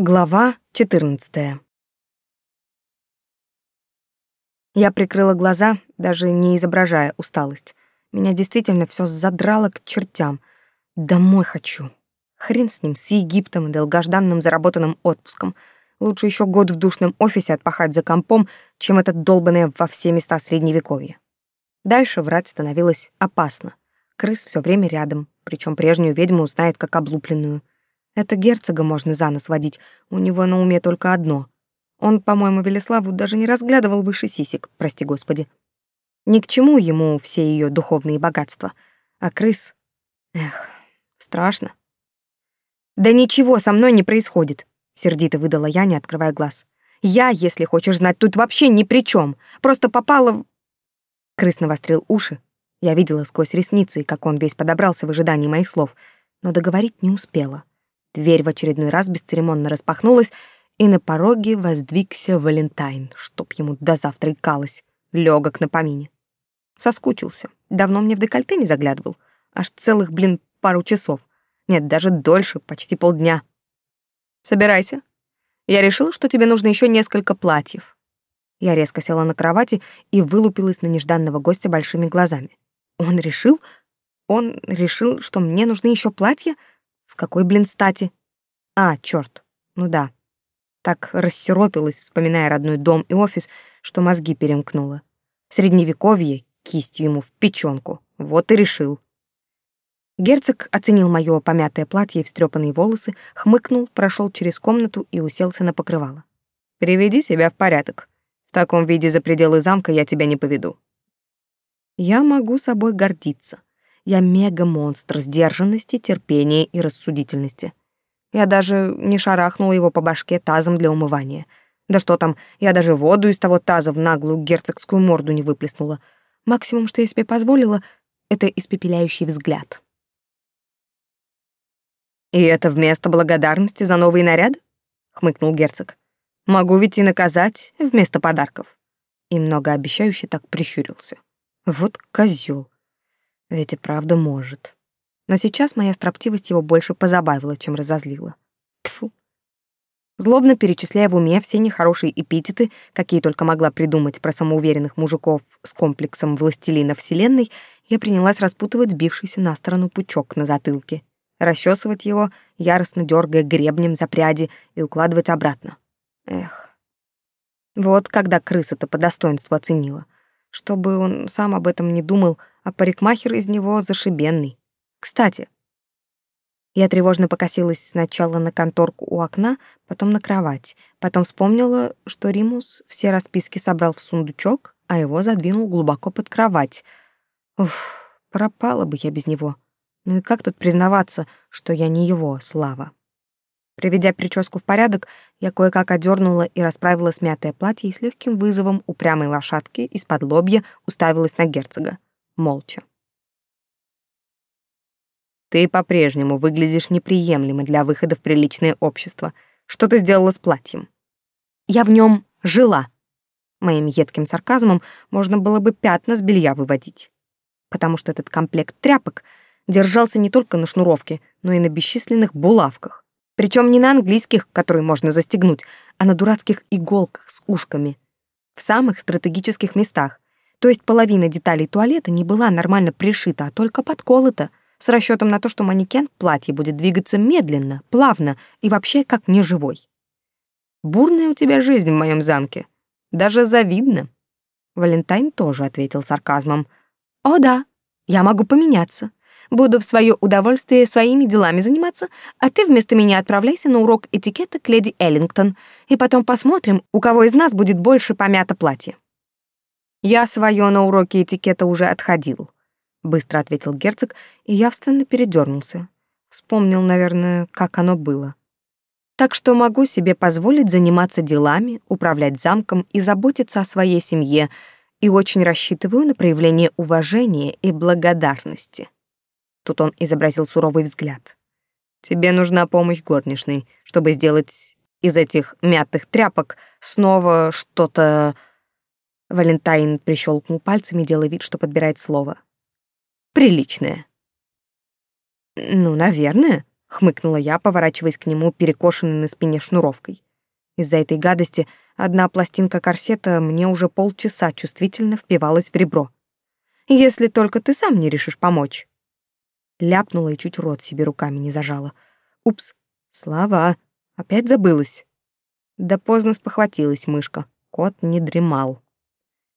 Глава 14. Я прикрыла глаза, даже не изображая усталость. Меня действительно все задрало к чертям. Домой хочу. Хрен с ним, с Египтом и долгожданным заработанным отпуском. Лучше еще год в душном офисе отпахать за компом, чем этот долбанное во все места средневековья. Дальше врать становилось опасно. Крыс все время рядом, причем прежнюю ведьму узнает как облупленную. Это герцога можно за нос водить, у него на уме только одно. Он, по-моему, Велеславу даже не разглядывал выше сисек, прости господи. Ни к чему ему все ее духовные богатства. А крыс... Эх, страшно. «Да ничего со мной не происходит», — сердито выдала я, не открывая глаз. «Я, если хочешь знать, тут вообще ни при чем. Просто попала в...» Крыс навострил уши. Я видела сквозь ресницы, как он весь подобрался в ожидании моих слов, но договорить не успела. Дверь в очередной раз бесцеремонно распахнулась, и на пороге воздвигся Валентайн, чтоб ему до завтра икалось, легок на помине. Соскучился. Давно мне в декольте не заглядывал. Аж целых, блин, пару часов. Нет, даже дольше, почти полдня. Собирайся. Я решила, что тебе нужно еще несколько платьев. Я резко села на кровати и вылупилась на нежданного гостя большими глазами. Он решил? Он решил, что мне нужны еще платья? С какой, блин, стати? А, чёрт. Ну да. Так рассеропилась, вспоминая родной дом и офис, что мозги перемкнуло. Средневековье кистью ему в печёнку. Вот и решил. Герцог оценил моё помятое платье и встрепанные волосы, хмыкнул, прошёл через комнату и уселся на покрывало. «Приведи себя в порядок. В таком виде за пределы замка я тебя не поведу». Я могу собой гордиться. Я мега-монстр сдержанности, терпения и рассудительности. Я даже не шарахнула его по башке тазом для умывания. Да что там, я даже воду из того таза в наглую герцогскую морду не выплеснула. Максимум, что я себе позволила, это испепеляющий взгляд. «И это вместо благодарности за новый наряд?» — хмыкнул герцог. «Могу ведь и наказать вместо подарков». И многообещающе так прищурился. Вот козел. Ведь и правда может. Но сейчас моя строптивость его больше позабавила, чем разозлила. Тьфу. Злобно перечисляя в уме все нехорошие эпитеты, какие только могла придумать про самоуверенных мужиков с комплексом властелина вселенной, я принялась распутывать сбившийся на сторону пучок на затылке, расчесывать его, яростно дергая гребнем за пряди и укладывать обратно. Эх. Вот когда крыса-то по достоинству оценила. Чтобы он сам об этом не думал, а парикмахер из него зашибенный. Кстати, я тревожно покосилась сначала на конторку у окна, потом на кровать. Потом вспомнила, что Римус все расписки собрал в сундучок, а его задвинул глубоко под кровать. Уф, пропала бы я без него. Ну и как тут признаваться, что я не его, Слава? Приведя прическу в порядок, я кое-как одернула и расправила смятое платье и с легким вызовом упрямой лошадки из-под лобья уставилась на герцога молча. Ты по-прежнему выглядишь неприемлемо для выхода в приличное общество. Что ты сделала с платьем? Я в нем жила. Моим едким сарказмом можно было бы пятна с белья выводить. Потому что этот комплект тряпок держался не только на шнуровке, но и на бесчисленных булавках. Причем не на английских, которые можно застегнуть, а на дурацких иголках с ушками. В самых стратегических местах, то есть половина деталей туалета не была нормально пришита, а только подколота, с расчетом на то, что манекен в платье будет двигаться медленно, плавно и вообще как неживой. «Бурная у тебя жизнь в моем замке. Даже завидно». Валентайн тоже ответил сарказмом. «О да, я могу поменяться. Буду в свое удовольствие своими делами заниматься, а ты вместо меня отправляйся на урок этикета к леди Эллингтон, и потом посмотрим, у кого из нас будет больше помято платье». Я свое на уроке этикета уже отходил, быстро ответил герцог и явственно передернулся. Вспомнил, наверное, как оно было. Так что могу себе позволить заниматься делами, управлять замком и заботиться о своей семье, и очень рассчитываю на проявление уважения и благодарности. Тут он изобразил суровый взгляд. Тебе нужна помощь горничной, чтобы сделать из этих мятых тряпок снова что-то Валентайн прищелкнул пальцами, делая вид, что подбирает слово. «Приличное». «Ну, наверное», — хмыкнула я, поворачиваясь к нему, перекошенной на спине шнуровкой. Из-за этой гадости одна пластинка корсета мне уже полчаса чувствительно впивалась в ребро. Если только ты сам не решишь помочь. Ляпнула и чуть рот себе руками не зажала. Упс, слава, опять забылась. Да поздно спохватилась мышка. Кот не дремал.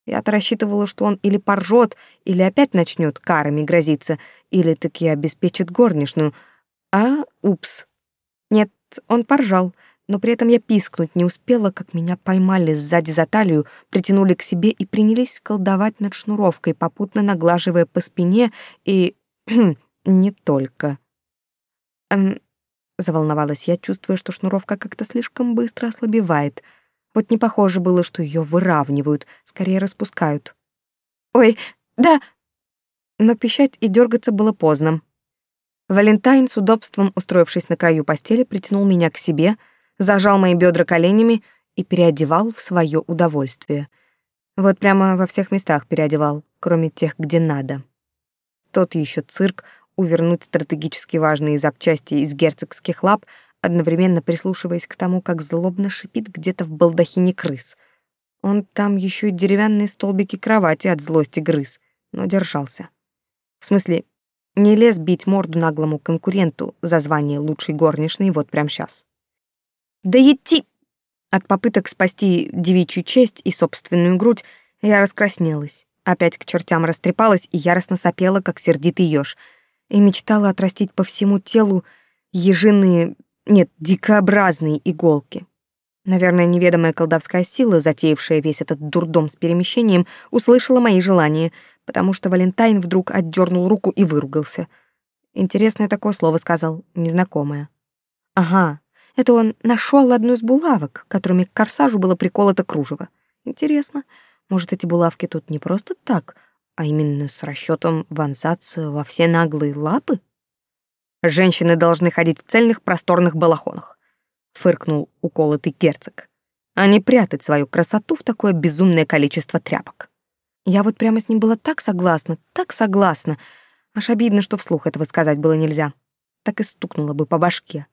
Я-то рассчитывала, что он или поржет, или опять начнет карами грозиться, или таки обеспечит горничную. А, упс. Нет, он поржал, но при этом я пискнуть не успела, как меня поймали сзади за талию, притянули к себе и принялись колдовать над шнуровкой, попутно наглаживая по спине и... не только. Эм, заволновалась я, чувствуя, что шнуровка как-то слишком быстро ослабевает. Вот не похоже было, что ее выравнивают, скорее распускают. «Ой, да!» Но пищать и дергаться было поздно. Валентайн, с удобством устроившись на краю постели, притянул меня к себе — зажал мои бедра коленями и переодевал в свое удовольствие. Вот прямо во всех местах переодевал, кроме тех, где надо. Тот еще цирк увернуть стратегически важные запчасти из герцогских лап, одновременно прислушиваясь к тому, как злобно шипит где-то в балдахине крыс. Он там еще и деревянные столбики кровати от злости грыз, но держался. В смысле, не лез бить морду наглому конкуренту за звание лучшей горничной вот прямо сейчас. Да идти! От попыток спасти девичью честь и собственную грудь я раскраснелась, опять к чертям растрепалась и яростно сопела, как сердитый ёж, и мечтала отрастить по всему телу ежиные, нет, дикообразные иголки. Наверное, неведомая колдовская сила, затеявшая весь этот дурдом с перемещением, услышала мои желания, потому что Валентайн вдруг отдернул руку и выругался. Интересное такое слово сказал, незнакомое. Ага, это он нашел одну из булавок, которыми к корсажу было приколото кружево. Интересно, может, эти булавки тут не просто так, а именно с расчетом вонзаться во все наглые лапы? Женщины должны ходить в цельных просторных балахонах, фыркнул уколотый герцог, а не прятать свою красоту в такое безумное количество тряпок. Я вот прямо с ним была так согласна, так согласна. Аж обидно, что вслух этого сказать было нельзя. Так и стукнула бы по башке.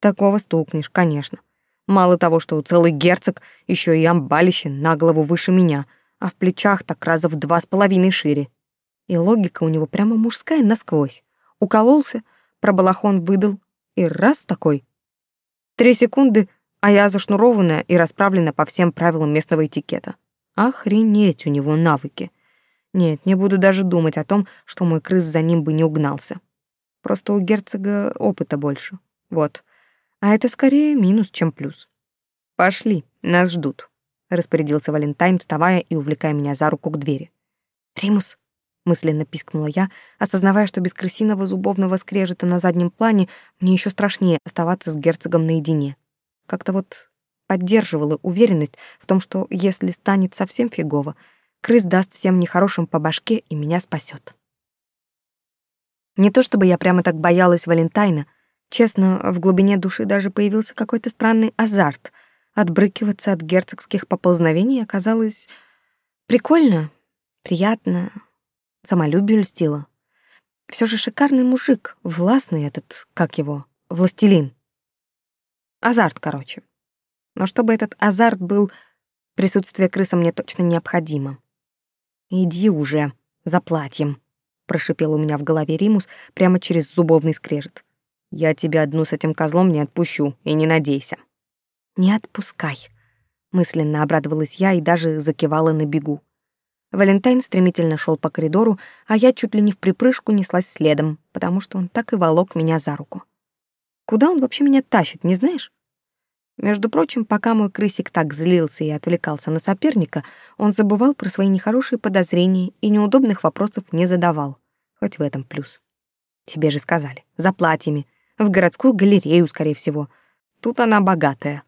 Такого стукнешь, конечно. Мало того, что целый герцог, еще и амбалище на голову выше меня, а в плечах так раза в два с половиной шире. И логика у него прямо мужская насквозь. Укололся, про балахон выдал, и раз такой. Три секунды, а я зашнурованная и расправлена по всем правилам местного этикета. Охренеть у него навыки. Нет, не буду даже думать о том, что мой крыс за ним бы не угнался. Просто у герцога опыта больше. Вот. А это скорее минус, чем плюс. Пошли, нас ждут, распорядился Валентайн, вставая и увлекая меня за руку к двери. Римус, мысленно пискнула я, осознавая, что без крысиного зубовного скрежета на заднем плане мне еще страшнее оставаться с герцогом наедине. Как-то вот поддерживала уверенность в том, что если станет совсем фигово, крыс даст всем нехорошим по башке и меня спасет. Не то чтобы я прямо так боялась Валентайна, Честно, в глубине души даже появился какой-то странный азарт. Отбрыкиваться от герцогских поползновений оказалось прикольно, приятно, самолюбие льстило. Все же шикарный мужик, властный этот, как его, властелин. Азарт, короче. Но чтобы этот азарт был, присутствие крыса мне точно необходимо. «Иди уже, за платьем», — прошипел у меня в голове Римус прямо через зубовный скрежет. Я тебя одну с этим козлом не отпущу, и не надейся. Не отпускай, мысленно обрадовалась я и даже закивала на бегу. Валентайн стремительно шел по коридору, а я чуть ли не в припрыжку неслась следом, потому что он так и волок меня за руку. Куда он вообще меня тащит, не знаешь? Между прочим, пока мой крысик так злился и отвлекался на соперника, он забывал про свои нехорошие подозрения и неудобных вопросов не задавал. Хоть в этом плюс. Тебе же сказали, за платьями. В городскую галерею, скорее всего. Тут она богатая.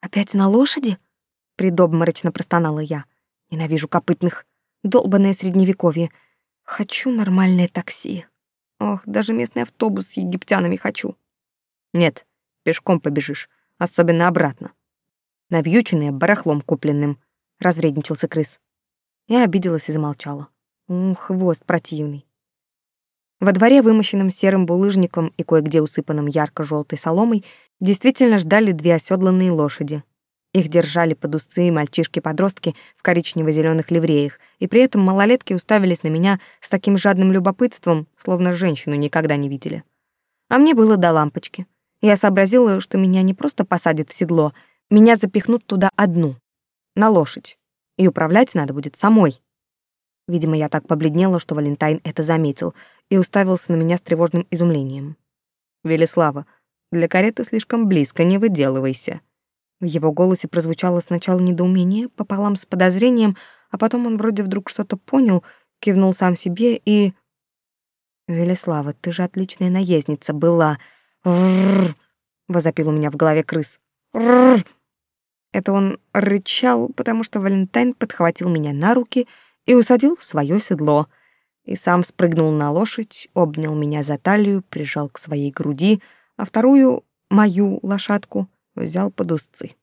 «Опять на лошади?» — предобморочно простонала я. «Ненавижу копытных. Долбанное средневековье. Хочу нормальное такси. Ох, даже местный автобус с египтянами хочу». «Нет, пешком побежишь, особенно обратно. Навьюченная барахлом купленным», — развредничался крыс. Я обиделась и замолчала. Ух, хвост противный. Во дворе, вымощенном серым булыжником и кое-где усыпанным ярко желтой соломой, действительно ждали две оседланные лошади. Их держали под узцы мальчишки-подростки в коричнево зеленых ливреях, и при этом малолетки уставились на меня с таким жадным любопытством, словно женщину никогда не видели. А мне было до лампочки. Я сообразила, что меня не просто посадят в седло, меня запихнут туда одну, на лошадь, и управлять надо будет самой. Видимо, я так побледнела, что Валентайн это заметил и уставился на меня с тревожным изумлением. «Велислава, для кареты слишком близко, не выделывайся». В его голосе прозвучало сначала недоумение, пополам с подозрением, а потом он вроде вдруг что-то понял, кивнул сам себе и... «Велислава, ты же отличная наездница была!» «Рррр!» — возопил у меня в голове крыс. «Рррр!» Это он рычал, потому что Валентайн подхватил меня на руки и усадил в свое седло, и сам спрыгнул на лошадь, обнял меня за талию, прижал к своей груди, а вторую, мою лошадку, взял под узцы.